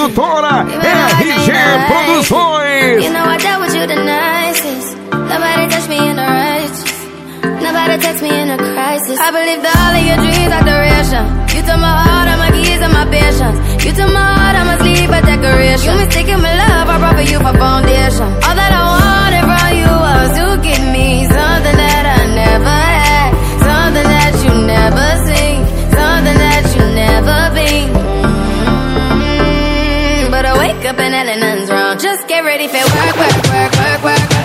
produtora RG Produções. Nobody touched me in a crisis. I believed all of your dreams are duration. You took my heart, all my keys, and my bed. up and nothing's wrong. Just get ready for work, work, work, work, work. work.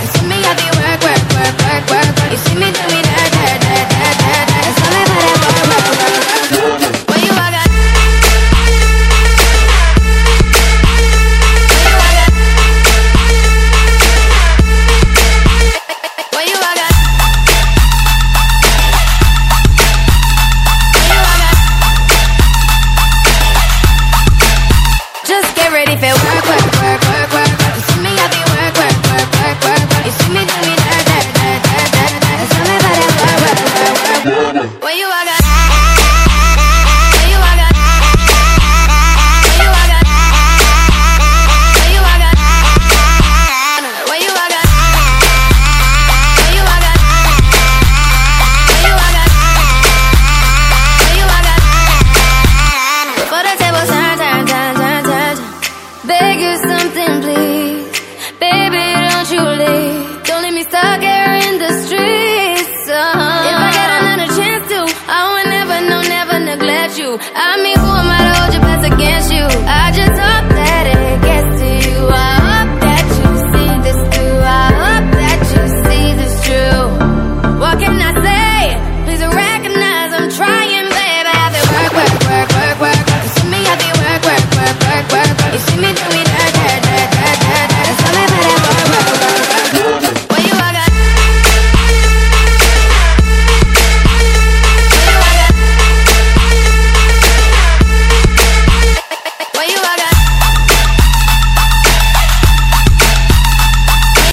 If it work, work. Biggest.